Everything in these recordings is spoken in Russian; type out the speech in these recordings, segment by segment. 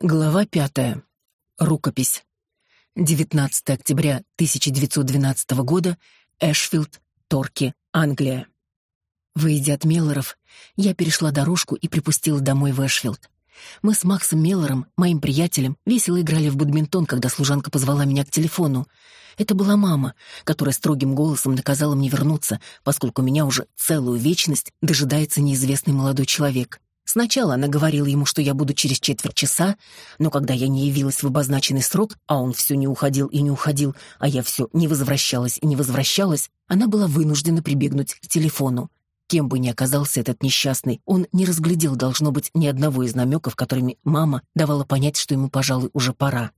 Глава пятая. Рукопись. 19 октября 1912 года. Эшфилд, Торки, Англия. Выйдя от Меллоров, я перешла дорожку и припустила домой в Эшфилд. Мы с Максом Меллором, моим приятелем, весело играли в бадминтон, когда служанка позвала меня к телефону. Это была мама, которая строгим голосом наказала мне вернуться, поскольку меня уже целую вечность дожидается неизвестный молодой человек. Сначала она говорила ему, что я буду через четверть часа, но когда я не явилась в обозначенный срок, а он все не уходил и не уходил, а я все не возвращалась и не возвращалась, она была вынуждена прибегнуть к телефону. Кем бы ни оказался этот несчастный, он не разглядел, должно быть, ни одного из намеков, которыми мама давала понять, что ему, пожалуй, уже пора.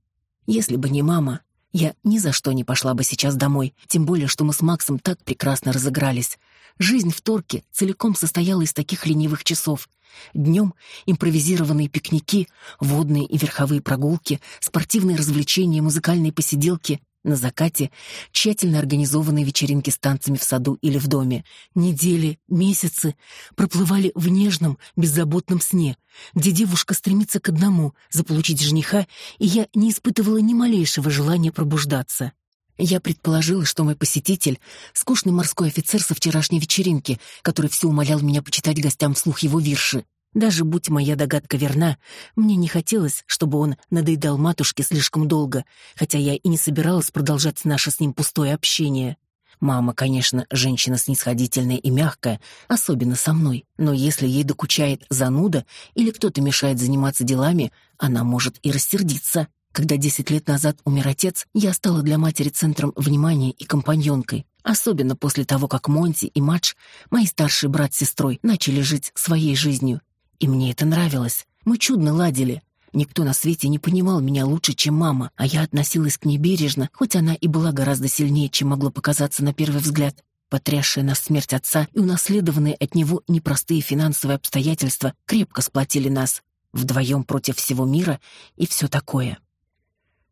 Если бы не мама, я ни за что не пошла бы сейчас домой, тем более, что мы с Максом так прекрасно разыгрались. Жизнь в Торке целиком состояла из таких ленивых часов. Днем импровизированные пикники, водные и верховые прогулки, спортивные развлечения, музыкальные посиделки. На закате тщательно организованные вечеринки с танцами в саду или в доме. Недели, месяцы проплывали в нежном, беззаботном сне, где девушка стремится к одному — заполучить жениха, и я не испытывала ни малейшего желания пробуждаться. Я предположила, что мой посетитель — скучный морской офицер со вчерашней вечеринки, который все умолял меня почитать гостям вслух его вирши. Даже будь моя догадка верна, мне не хотелось, чтобы он надоедал матушке слишком долго, хотя я и не собиралась продолжать наше с ним пустое общение. Мама, конечно, женщина снисходительная и мягкая, особенно со мной, но если ей докучает зануда или кто-то мешает заниматься делами, она может и рассердиться. Когда десять лет назад умер отец, я стала для матери центром внимания и компаньонкой. Особенно после того, как Монти и Мадж, мои старший брат с сестрой, начали жить своей жизнью. И мне это нравилось. Мы чудно ладили. Никто на свете не понимал меня лучше, чем мама, а я относилась к ней бережно, хоть она и была гораздо сильнее, чем могло показаться на первый взгляд. Потрясшая нас смерть отца и унаследованные от него непростые финансовые обстоятельства крепко сплотили нас. Вдвоем против всего мира и все такое.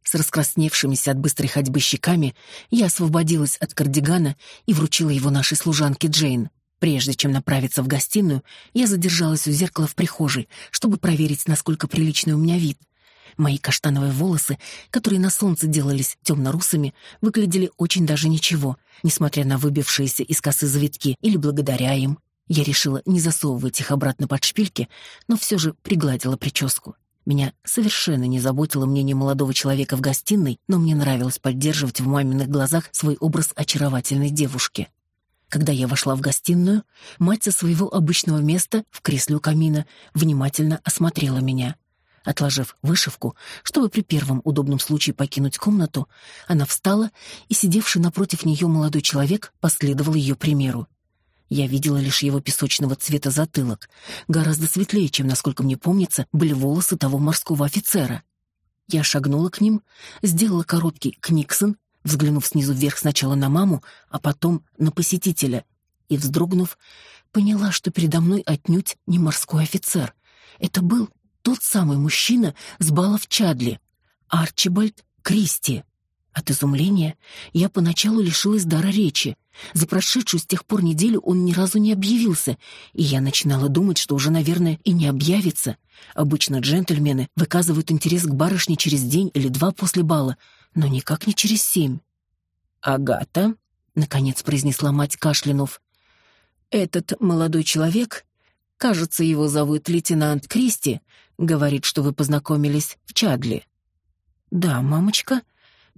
С раскрасневшимися от быстрой ходьбы щеками я освободилась от кардигана и вручила его нашей служанке Джейн. Прежде чем направиться в гостиную, я задержалась у зеркала в прихожей, чтобы проверить, насколько приличный у меня вид. Мои каштановые волосы, которые на солнце делались темно-русыми, выглядели очень даже ничего, несмотря на выбившиеся из косы завитки или благодаря им. Я решила не засовывать их обратно под шпильки, но все же пригладила прическу. Меня совершенно не заботило мнение молодого человека в гостиной, но мне нравилось поддерживать в маминых глазах свой образ очаровательной девушки. Когда я вошла в гостиную, мать со своего обычного места в кресле у камина внимательно осмотрела меня. Отложив вышивку, чтобы при первом удобном случае покинуть комнату, она встала, и сидевший напротив нее молодой человек последовал ее примеру. Я видела лишь его песочного цвета затылок, гораздо светлее, чем, насколько мне помнится, были волосы того морского офицера. Я шагнула к ним, сделала короткий книксон, взглянув снизу вверх сначала на маму, а потом на посетителя, и, вздрогнув, поняла, что передо мной отнюдь не морской офицер. Это был тот самый мужчина с бала в Чадли, Арчибальд Кристи. От изумления я поначалу лишилась дара речи. За прошедшую с тех пор неделю он ни разу не объявился, и я начинала думать, что уже, наверное, и не объявится. Обычно джентльмены выказывают интерес к барышне через день или два после бала, но никак не через семь. «Агата», — наконец произнесла мать Кашлянув, — «этот молодой человек, кажется, его зовут лейтенант Кристи, говорит, что вы познакомились в Чадли». «Да, мамочка»,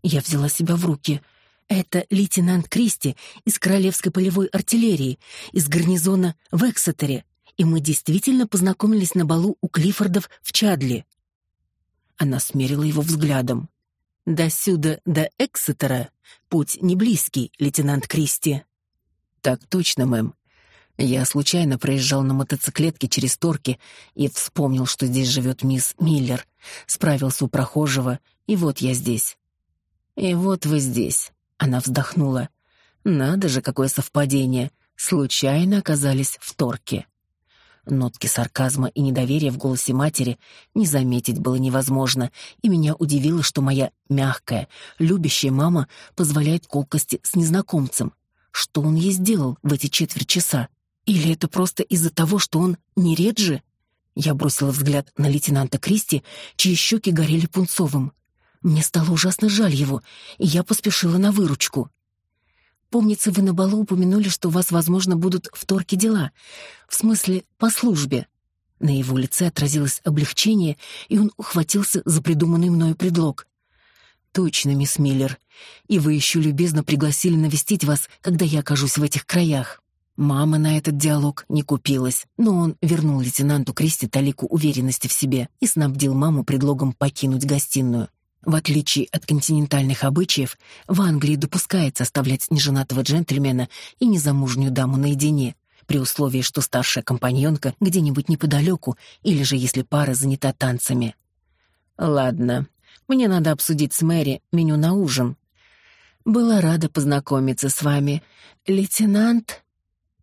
я взяла себя в руки. Это лейтенант Кристи из Королевской полевой артиллерии, из гарнизона в Эксетере, и мы действительно познакомились на балу у Клиффордов в Чадли. Она смерила его взглядом. До сюда, до Эксетера, путь не близкий, лейтенант Кристи. Так точно, мэм. Я случайно проезжал на мотоциклетке через Торки и вспомнил, что здесь живет мисс Миллер. Справился у прохожего, и вот я здесь. «И вот вы здесь», — она вздохнула. «Надо же, какое совпадение. Случайно оказались в Торке». Нотки сарказма и недоверия в голосе матери не заметить было невозможно, и меня удивило, что моя мягкая, любящая мама позволяет колкости с незнакомцем. Что он ей сделал в эти четверть часа? Или это просто из-за того, что он не Реджи? Я бросила взгляд на лейтенанта Кристи, чьи щеки горели пунцовым. Мне стало ужасно жаль его, и я поспешила на выручку. Помнится, вы на балу упомянули, что у вас, возможно, будут в Торке дела. В смысле, по службе. На его лице отразилось облегчение, и он ухватился за придуманный мною предлог. «Точно, мисс Миллер. И вы еще любезно пригласили навестить вас, когда я окажусь в этих краях». Мама на этот диалог не купилась, но он вернул лейтенанту Кристи талику уверенности в себе и снабдил маму предлогом покинуть гостиную. В отличие от континентальных обычаев, в Англии допускается оставлять неженатого джентльмена и незамужнюю даму наедине, при условии, что старшая компаньонка где-нибудь неподалеку или же если пара занята танцами. «Ладно, мне надо обсудить с Мэри меню на ужин». «Была рада познакомиться с вами, лейтенант...»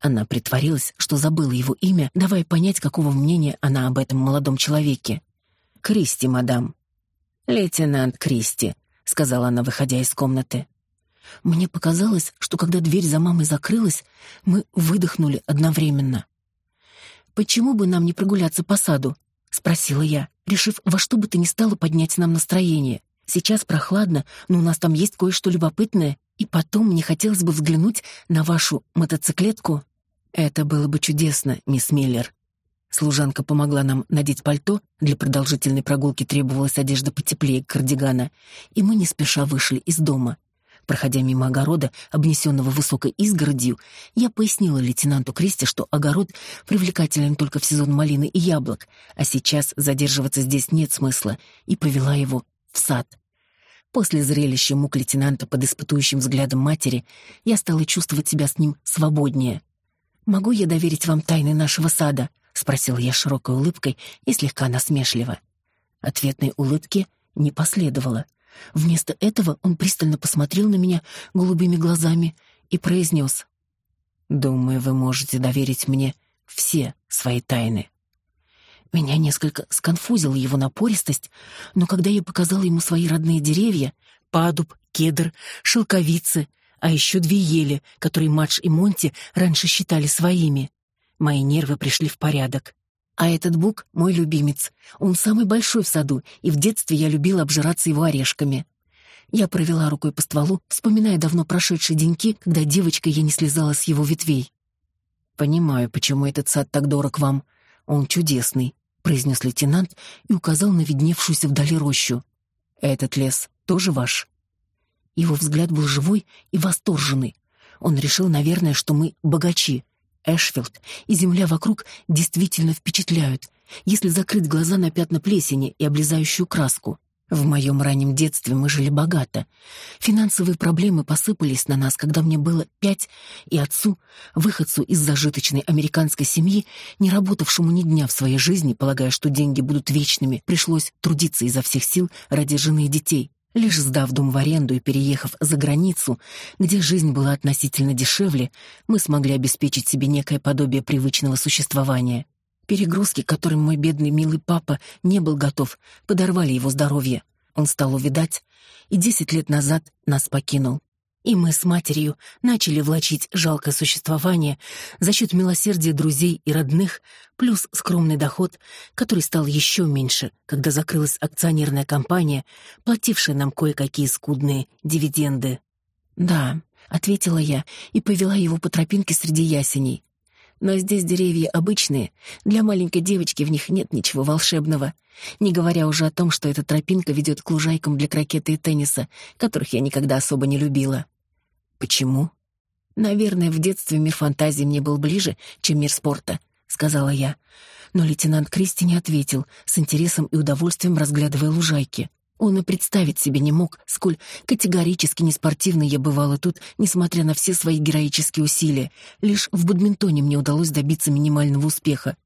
Она притворилась, что забыла его имя, давая понять, какого мнения она об этом молодом человеке. «Кристи, мадам», «Лейтенант Кристи», — сказала она, выходя из комнаты. Мне показалось, что когда дверь за мамой закрылась, мы выдохнули одновременно. «Почему бы нам не прогуляться по саду?» — спросила я, решив во что бы то ни стало поднять нам настроение. «Сейчас прохладно, но у нас там есть кое-что любопытное, и потом мне хотелось бы взглянуть на вашу мотоциклетку». «Это было бы чудесно, мисс Миллер», Служанка помогла нам надеть пальто, для продолжительной прогулки требовалась одежда потеплее кардигана, и мы не спеша вышли из дома. Проходя мимо огорода, обнесенного высокой изгородью, я пояснила лейтенанту Кристи, что огород привлекателен только в сезон малины и яблок, а сейчас задерживаться здесь нет смысла, и повела его в сад. После зрелища мук лейтенанта под испытующим взглядом матери я стала чувствовать себя с ним свободнее. «Могу я доверить вам тайны нашего сада?» — спросил я широкой улыбкой и слегка насмешливо. Ответной улыбки не последовало. Вместо этого он пристально посмотрел на меня голубыми глазами и произнес. «Думаю, вы можете доверить мне все свои тайны». Меня несколько сконфузила его напористость, но когда я показала ему свои родные деревья — падуб, кедр, шелковицы, а еще две ели, которые Мадж и Монти раньше считали своими, Мои нервы пришли в порядок. А этот бук — мой любимец. Он самый большой в саду, и в детстве я любила обжираться его орешками. Я провела рукой по стволу, вспоминая давно прошедшие деньки, когда девочкой я не слезала с его ветвей. «Понимаю, почему этот сад так дорог вам. Он чудесный», — произнес лейтенант и указал на видневшуюся вдали рощу. «Этот лес тоже ваш?» Его взгляд был живой и восторженный. Он решил, наверное, что мы богачи, Эшфилд и земля вокруг действительно впечатляют, если закрыть глаза на пятна плесени и облезающую краску. В моем раннем детстве мы жили богато. Финансовые проблемы посыпались на нас, когда мне было пять, и отцу, выходцу из зажиточной американской семьи, не работавшему ни дня в своей жизни, полагая, что деньги будут вечными, пришлось трудиться изо всех сил ради жены и детей. Лишь сдав дом в аренду и переехав за границу, где жизнь была относительно дешевле, мы смогли обеспечить себе некое подобие привычного существования. Перегрузки, которым мой бедный милый папа не был готов, подорвали его здоровье. Он стал увидать, и десять лет назад нас покинул. И мы с матерью начали влачить жалкое существование за счет милосердия друзей и родных, плюс скромный доход, который стал еще меньше, когда закрылась акционерная компания, платившая нам кое-какие скудные дивиденды. «Да», — ответила я и повела его по тропинке среди ясеней. «Но здесь деревья обычные, для маленькой девочки в них нет ничего волшебного, не говоря уже о том, что эта тропинка ведет к лужайкам для крокета и тенниса, которых я никогда особо не любила». «Почему?» «Наверное, в детстве мир фантазии мне был ближе, чем мир спорта», — сказала я. Но лейтенант Кристи не ответил, с интересом и удовольствием разглядывая лужайки. Он и представить себе не мог, сколь категорически неспортивной я бывала тут, несмотря на все свои героические усилия. Лишь в бадминтоне мне удалось добиться минимального успеха.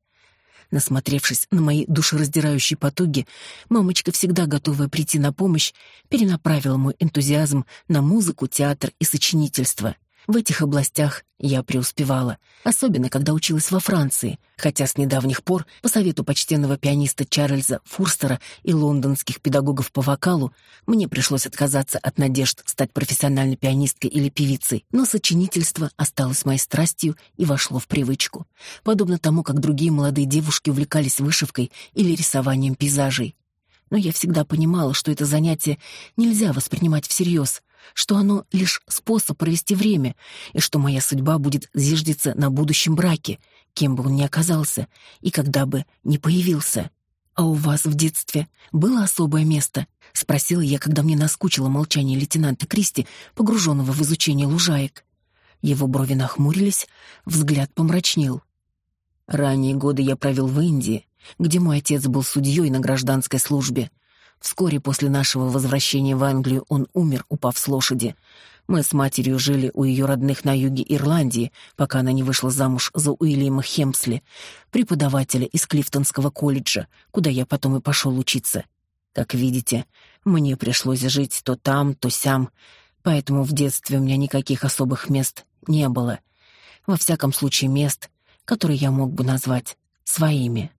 Насмотревшись на мои душераздирающие потуги, мамочка, всегда готовая прийти на помощь, перенаправила мой энтузиазм на музыку, театр и сочинительство. В этих областях я преуспевала, особенно когда училась во Франции, хотя с недавних пор, по совету почтенного пианиста Чарльза Фурстера и лондонских педагогов по вокалу, мне пришлось отказаться от надежд стать профессиональной пианисткой или певицей, но сочинительство осталось моей страстью и вошло в привычку, подобно тому, как другие молодые девушки увлекались вышивкой или рисованием пейзажей. Но я всегда понимала, что это занятие нельзя воспринимать всерьез, что оно лишь способ провести время, и что моя судьба будет зиждиться на будущем браке, кем бы он ни оказался и когда бы ни появился. «А у вас в детстве было особое место?» — спросила я, когда мне наскучило молчание лейтенанта Кристи, погруженного в изучение лужаек. Его брови нахмурились, взгляд помрачнел. Ранние годы я провел в Индии, где мой отец был судьей на гражданской службе. Вскоре после нашего возвращения в Англию он умер, упав с лошади. Мы с матерью жили у ее родных на юге Ирландии, пока она не вышла замуж за Уильяма Хемсли, преподавателя из Клифтонского колледжа, куда я потом и пошел учиться. Как видите, мне пришлось жить то там, то сям, поэтому в детстве у меня никаких особых мест не было. Во всяком случае, мест, которые я мог бы назвать своими.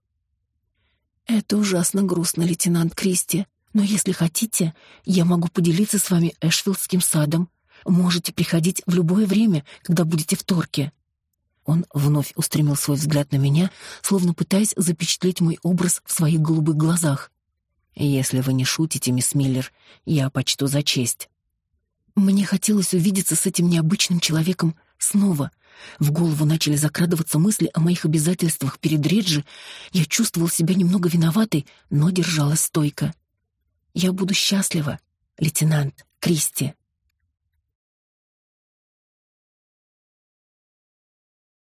«Это ужасно грустно, лейтенант Кристи», но если хотите, я могу поделиться с вами Эшфилдским садом. Можете приходить в любое время, когда будете в Торке». Он вновь устремил свой взгляд на меня, словно пытаясь запечатлеть мой образ в своих голубых глазах. «Если вы не шутите, мисс Миллер, я почту за честь». Мне хотелось увидеться с этим необычным человеком снова. В голову начали закрадываться мысли о моих обязательствах перед Реджи. Я чувствовал себя немного виноватой, но держалась стойко. Я буду счастлива, лейтенант Кристи.